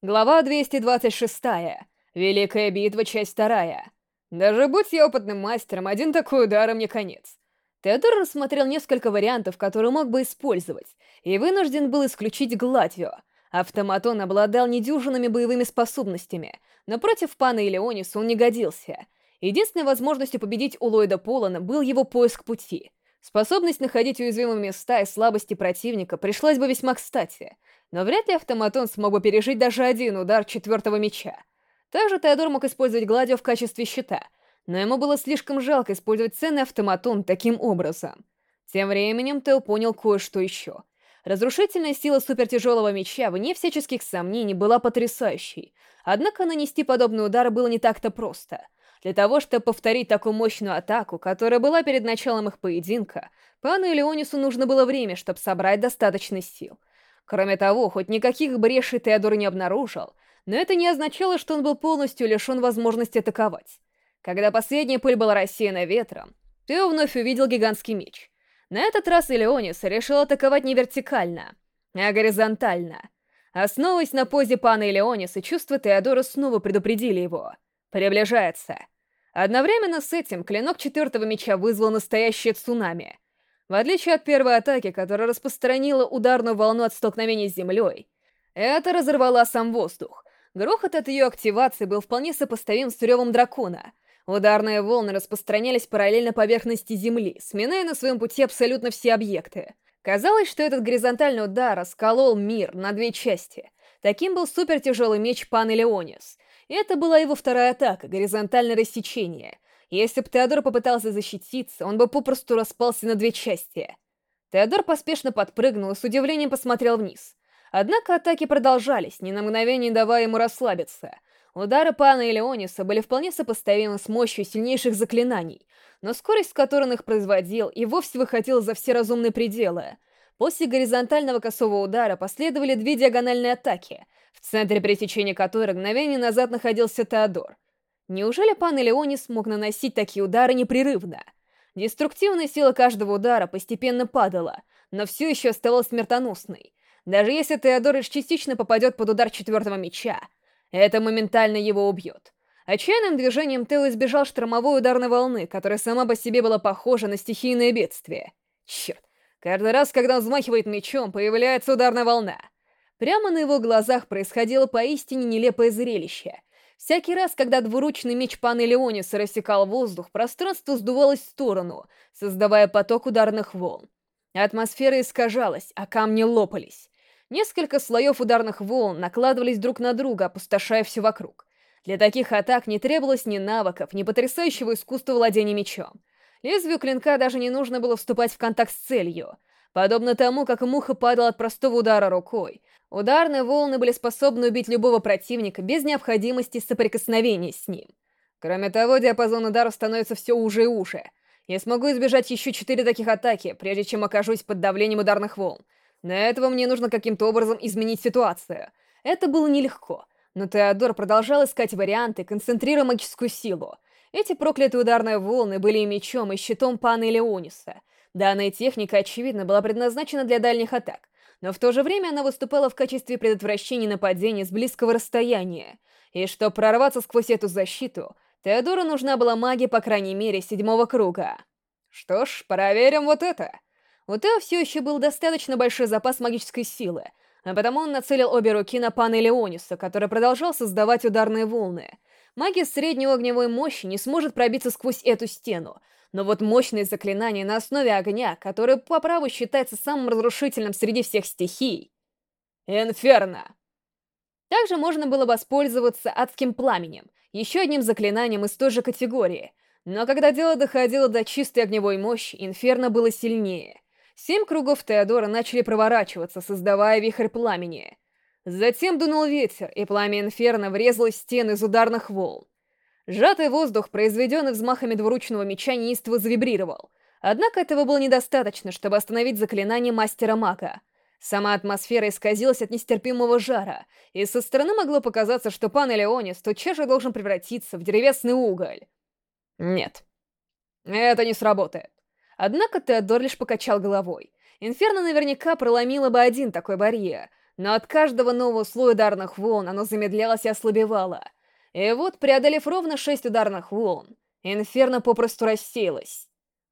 Глава 226. Великая битва, часть вторая. Даже будь я опытным мастером, один такой удар, мне конец. Теодор рассмотрел несколько вариантов, которые мог бы использовать, и вынужден был исключить Гладио. Автоматон обладал недюжинными боевыми способностями, но против пана Илеониса он не годился. Единственной возможностью победить у Ллойда Полана был его поиск пути. Способность находить уязвимые места и слабости противника пришлась бы весьма кстати — но вряд ли автоматон смог бы пережить даже один удар четвертого меча. Также Теодор мог использовать Гладио в качестве щита, но ему было слишком жалко использовать ценный автоматон таким образом. Тем временем Тео понял кое-что еще. Разрушительная сила супертяжелого меча, вне всяческих сомнений, была потрясающей. Однако нанести подобный удар было не так-то просто. Для того, чтобы повторить такую мощную атаку, которая была перед началом их поединка, пану Элеонису нужно было время, чтобы собрать достаточно сил. Кроме того, хоть никаких брешей Теодор не обнаружил, но это не означало, что он был полностью лишен возможности атаковать. Когда последняя пыль была рассеяна ветром, Тео вновь увидел гигантский меч. На этот раз Элеонис решил атаковать не вертикально, а горизонтально. Основываясь на позе пана Элеониса, чувства Теодора снова предупредили его. Приближается. Одновременно с этим клинок четвертого меча вызвал настоящее цунами — в отличие от первой атаки, которая распространила ударную волну от столкновения с землей, это разорвала сам воздух. Грохот от ее активации был вполне сопоставим с ревом дракона. Ударные волны распространялись параллельно поверхности Земли, сминая на своем пути абсолютно все объекты. Казалось, что этот горизонтальный удар расколол мир на две части. Таким был супертяжелый меч Пан Элеонис. И это была его вторая атака, горизонтальное рассечение — если бы Теодор попытался защититься, он бы попросту распался на две части. Теодор поспешно подпрыгнул и с удивлением посмотрел вниз. Однако атаки продолжались, ни на мгновение давая ему расслабиться. Удары пана Элеониса были вполне сопоставимы с мощью сильнейших заклинаний, но скорость, с которой он их производил, и вовсе выходила за все разумные пределы. После горизонтального косого удара последовали две диагональные атаки, в центре пересечения которых мгновение назад находился Теодор — Неужели пан Элеони смог наносить такие удары непрерывно? Деструктивная сила каждого удара постепенно падала, но все еще оставалась смертоносной. Даже если Теодор частично попадет под удар четвертого меча, это моментально его убьет. Отчаянным движением Тео избежал штормовой ударной волны, которая сама по себе была похожа на стихийное бедствие. Черт, каждый раз, когда он взмахивает мечом, появляется ударная волна. Прямо на его глазах происходило поистине нелепое зрелище — Всякий раз, когда двуручный меч пана Леониса рассекал воздух, пространство сдувалось в сторону, создавая поток ударных волн. Атмосфера искажалась, а камни лопались. Несколько слоев ударных волн накладывались друг на друга, опустошая все вокруг. Для таких атак не требовалось ни навыков, ни потрясающего искусства владения мечом. Лезвию клинка даже не нужно было вступать в контакт с целью. Подобно тому, как муха падала от простого удара рукой, Ударные волны были способны убить любого противника без необходимости соприкосновения с ним. Кроме того, диапазон ударов становится все уже и уже. Я смогу избежать еще четыре таких атаки, прежде чем окажусь под давлением ударных волн. Для этого мне нужно каким-то образом изменить ситуацию. Это было нелегко, но Теодор продолжал искать варианты, концентрируя магическую силу. Эти проклятые ударные волны были и мечом, и щитом пана Элеониса. Данная техника, очевидно, была предназначена для дальних атак но в то же время она выступала в качестве предотвращения нападения с близкого расстояния. И чтобы прорваться сквозь эту защиту, Теодору нужна была магия, по крайней мере, седьмого круга. Что ж, проверим вот это. У Тео все еще был достаточно большой запас магической силы, а потому он нацелил обе руки на пана Леониса, который продолжал создавать ударные волны. Магия средней огневой мощи не сможет пробиться сквозь эту стену, но вот мощные заклинания на основе огня, которое по праву считается самым разрушительным среди всех стихий. Инферно! Также можно было воспользоваться адским пламенем, еще одним заклинанием из той же категории. Но когда дело доходило до чистой огневой мощи, Инферно было сильнее. Семь кругов Теодора начали проворачиваться, создавая вихрь пламени. Затем дунул ветер, и пламя Инферно врезалось в стены из ударных волн. Сжатый воздух, произведенный взмахами двуручного меча, неистово завибрировал. Однако этого было недостаточно, чтобы остановить заклинание мастера-мага. Сама атмосфера исказилась от нестерпимого жара, и со стороны могло показаться, что пан Элеонис тотчас же должен превратиться в деревесный уголь. Нет. Это не сработает. Однако Теодор лишь покачал головой. Инферно наверняка проломила бы один такой барьер, но от каждого нового слоя ударных волн оно замедлялось и ослабевало. И вот, преодолев ровно шесть ударных волн, Инферно попросту рассеялось.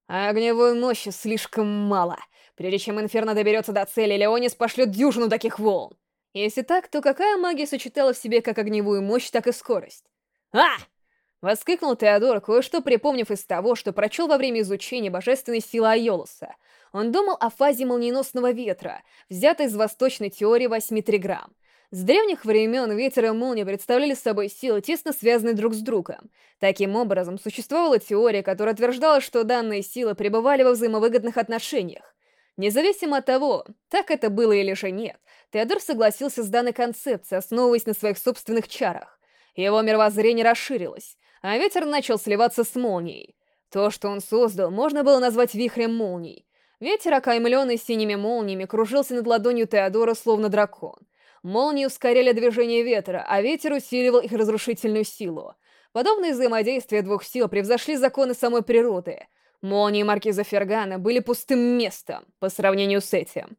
Огневой мощи слишком мало. Прежде чем Инферно доберется до цели, Леонис пошлет дюжину таких волн. Если так, то какая магия сочетала в себе как огневую мощь, так и скорость? «А!» — воскликнул Теодор, кое-что припомнив из того, что прочел во время изучения божественной силы Айолуса. Он думал о фазе молниеносного ветра, взятой из восточной теории восьми триграмм. С древних времен ветер и молния представляли собой силы, тесно связанные друг с другом. Таким образом, существовала теория, которая утверждала, что данные силы пребывали во взаимовыгодных отношениях. Независимо от того, так это было или же нет, Теодор согласился с данной концепцией, основываясь на своих собственных чарах. Его мировоззрение расширилось, а ветер начал сливаться с молнией. То, что он создал, можно было назвать вихрем молний. Ветер, окаймленный синими молниями, кружился над ладонью Теодора, словно дракон — Молнии ускоряли движение ветра, а ветер усиливал их разрушительную силу. Подобные взаимодействия двух сил превзошли законы самой природы. Молнии Маркиза Фергана были пустым местом по сравнению с этим.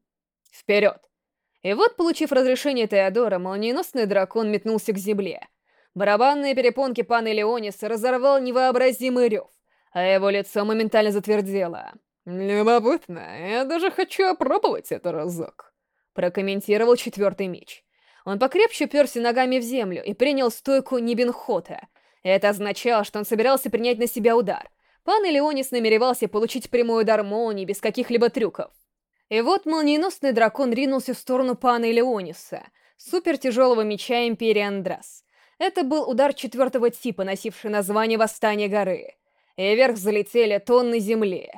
Вперед! И вот, получив разрешение Теодора, молниеносный дракон метнулся к земле. Барабанные перепонки пана Леониса разорвал невообразимый рев, а его лицо моментально затвердело. «Любопытно, я даже хочу опробовать это разок» прокомментировал четвертый меч. Он покрепче перся ногами в землю и принял стойку Нибенхота. Это означало, что он собирался принять на себя удар. Пан Элеонис намеревался получить прямой удар молнии без каких-либо трюков. И вот молниеносный дракон ринулся в сторону пана Элеониса, супертяжелого меча Империи Андрас. Это был удар четвертого типа, носивший название Восстания горы. И вверх залетели тонны земли.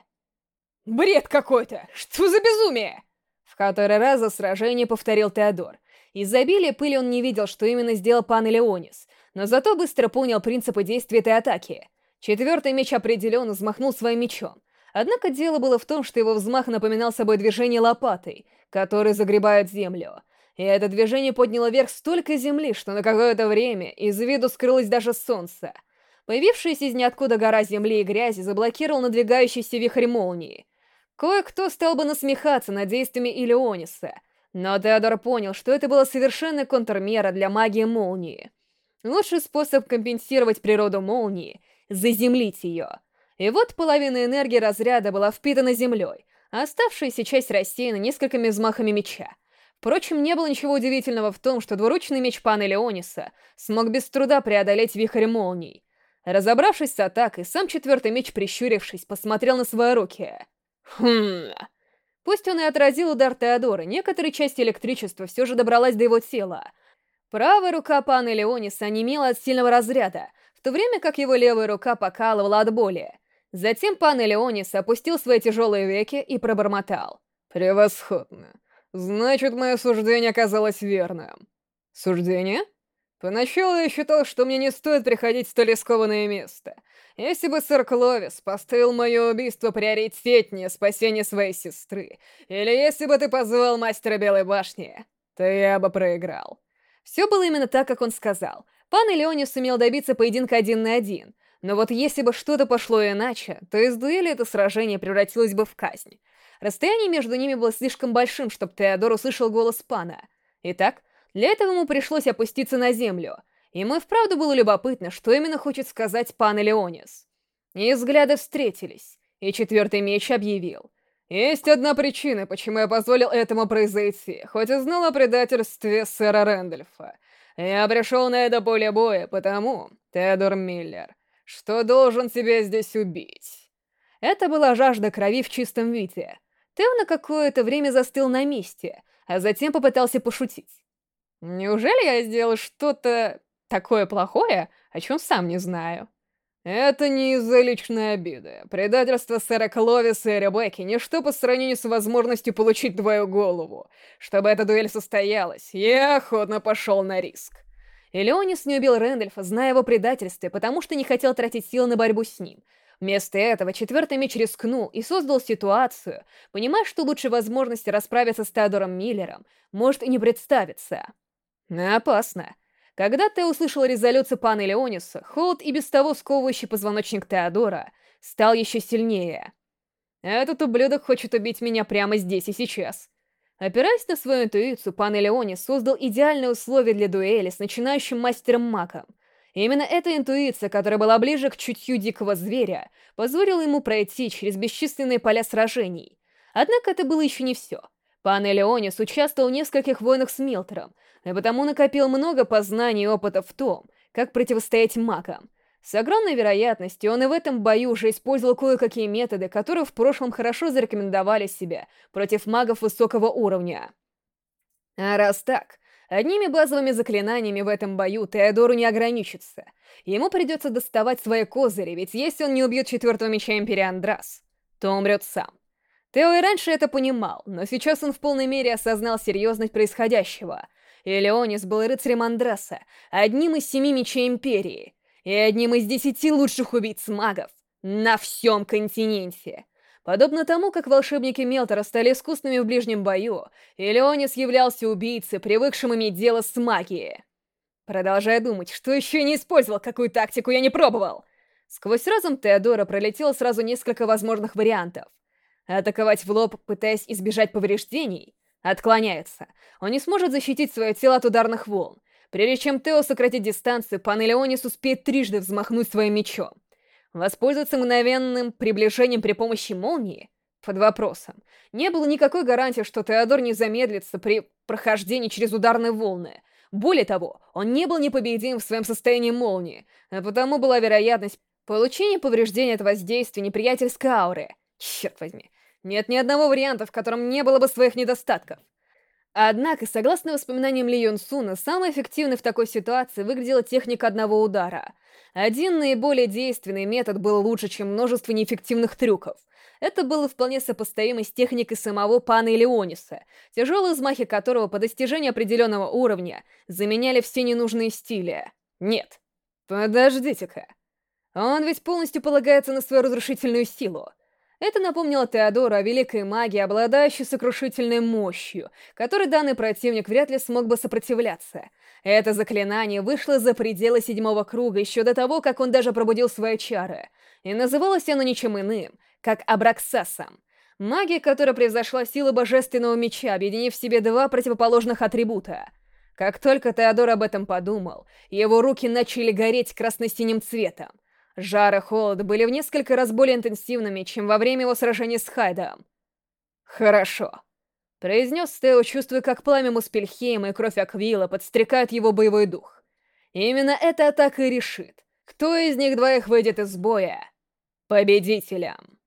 «Бред какой-то! Что за безумие?» который раз за сражение повторил Теодор. Из-за обилия пыли он не видел, что именно сделал пан Элеонис, но зато быстро понял принципы действия этой атаки. Четвертый меч определенно взмахнул своим мечом. Однако дело было в том, что его взмах напоминал собой движение лопатой, который загребает землю. И это движение подняло вверх столько земли, что на какое-то время из виду скрылось даже солнце. Появившаяся из ниоткуда гора земли и грязи заблокировал надвигающийся вихрь молнии. Кое-кто стал бы насмехаться над действиями Илеониса, но Теодор понял, что это была совершенно контрмера для магии молнии. Лучший способ компенсировать природу молнии — заземлить ее. И вот половина энергии разряда была впитана землей, а оставшаяся часть рассеяна несколькими взмахами меча. Впрочем, не было ничего удивительного в том, что двуручный меч пана Леониса смог без труда преодолеть вихрь молний. Разобравшись с атакой, сам четвертый меч, прищурившись, посмотрел на свои руки — Хм... Пусть он и отразил удар Теодора, некоторая часть электричества все же добралась до его тела. Правая рука пана Леониса онемела от сильного разряда, в то время как его левая рука покалывала от боли. Затем пан Леонис опустил свои тяжелые веки и пробормотал. «Превосходно. Значит, мое суждение оказалось верным». «Суждение?» Поначалу я считал, что мне не стоит приходить в столь рискованное место. Если бы сэр Кловис поставил мое убийство приоритетнее спасения своей сестры, или если бы ты позвал мастера Белой Башни, то я бы проиграл. Все было именно так, как он сказал. Пан Элеони сумел добиться поединка один на один, но вот если бы что-то пошло иначе, то из дуэли это сражение превратилось бы в казнь. Расстояние между ними было слишком большим, чтобы Теодор услышал голос пана. Итак, для этого ему пришлось опуститься на землю. Ему и вправду было любопытно, что именно хочет сказать пан Элеонис. И взгляды встретились, и четвертый меч объявил. «Есть одна причина, почему я позволил этому произойти, хоть и знал о предательстве сэра Рэндольфа. Я пришел на это поле боя, потому, Теодор Миллер, что должен тебя здесь убить». Это была жажда крови в чистом виде. Тео на какое-то время застыл на месте, а затем попытался пошутить. Неужели я сделал что-то такое плохое, о чем сам не знаю? Это не из-за личной обиды. Предательство сэра Кловиса и Ребекки — ничто по сравнению с возможностью получить твою голову. Чтобы эта дуэль состоялась, я охотно пошел на риск. И Леонис не убил Рэндольфа, зная его предательстве, потому что не хотел тратить силы на борьбу с ним. Вместо этого четвертый меч рискнул и создал ситуацию, понимая, что лучшей возможности расправиться с Теодором Миллером может и не представиться. Опасно. Когда ты услышал резолюцию пана Леониса, холод и без того сковывающий позвоночник Теодора стал еще сильнее. Этот ублюдок хочет убить меня прямо здесь и сейчас. Опираясь на свою интуицию, пан Элеони создал идеальные условия для дуэли с начинающим мастером-маком. Именно эта интуиция, которая была ближе к чутью дикого зверя, позволила ему пройти через бесчисленные поля сражений. Однако это было еще не все. Пан Элеонис участвовал в нескольких войнах с Милтером, и потому накопил много познаний и опыта в том, как противостоять магам. С огромной вероятностью он и в этом бою уже использовал кое-какие методы, которые в прошлом хорошо зарекомендовали себя против магов высокого уровня. А раз так, одними базовыми заклинаниями в этом бою Теодору не ограничится. Ему придется доставать свои козыри, ведь если он не убьет четвертого меча Империи Андрас, то умрет сам. Тео и раньше это понимал, но сейчас он в полной мере осознал серьезность происходящего. И Леонис был рыцарем Андраса, одним из семи мечей Империи, и одним из десяти лучших убийц-магов на всем континенте. Подобно тому, как волшебники Мелтора стали искусными в ближнем бою, Илеонис являлся убийцей, привыкшим иметь дело с магией. Продолжая думать, что еще не использовал, какую тактику я не пробовал. Сквозь разум Теодора пролетело сразу несколько возможных вариантов. Атаковать в лоб, пытаясь избежать повреждений, отклоняется. Он не сможет защитить свое тело от ударных волн. Прежде чем Тео сократит дистанцию, пан Элеонис успеет трижды взмахнуть своим мечом. Воспользоваться мгновенным приближением при помощи молнии? Под вопросом. Не было никакой гарантии, что Теодор не замедлится при прохождении через ударные волны. Более того, он не был непобедим в своем состоянии молнии, а потому была вероятность получения повреждения от воздействия неприятельской ауры. Черт возьми, нет ни одного варианта, в котором не было бы своих недостатков. Однако, согласно воспоминаниям Ли Юн Суна, самой эффективной в такой ситуации выглядела техника одного удара. Один наиболее действенный метод был лучше, чем множество неэффективных трюков. Это было вполне сопоставимо с техникой самого пана Элеониса, тяжелые взмахи которого по достижению определенного уровня заменяли все ненужные стили. Нет. Подождите-ка. Он ведь полностью полагается на свою разрушительную силу. Это напомнило Теодору о великой магии, обладающей сокрушительной мощью, которой данный противник вряд ли смог бы сопротивляться. Это заклинание вышло за пределы седьмого круга еще до того, как он даже пробудил свои чары, и называлось оно ничем иным, как Абраксасом. Магия, которая превзошла силы божественного меча, объединив в себе два противоположных атрибута. Как только Теодор об этом подумал, его руки начали гореть красно-синим цветом. Жар и холод были в несколько раз более интенсивными, чем во время его сражения с Хайдом. «Хорошо», — произнес Стео, чувствуя, как пламя Муспельхейма и кровь Аквила подстрекают его боевой дух. Именно эта атака и решит, кто из них двоих выйдет из боя победителем.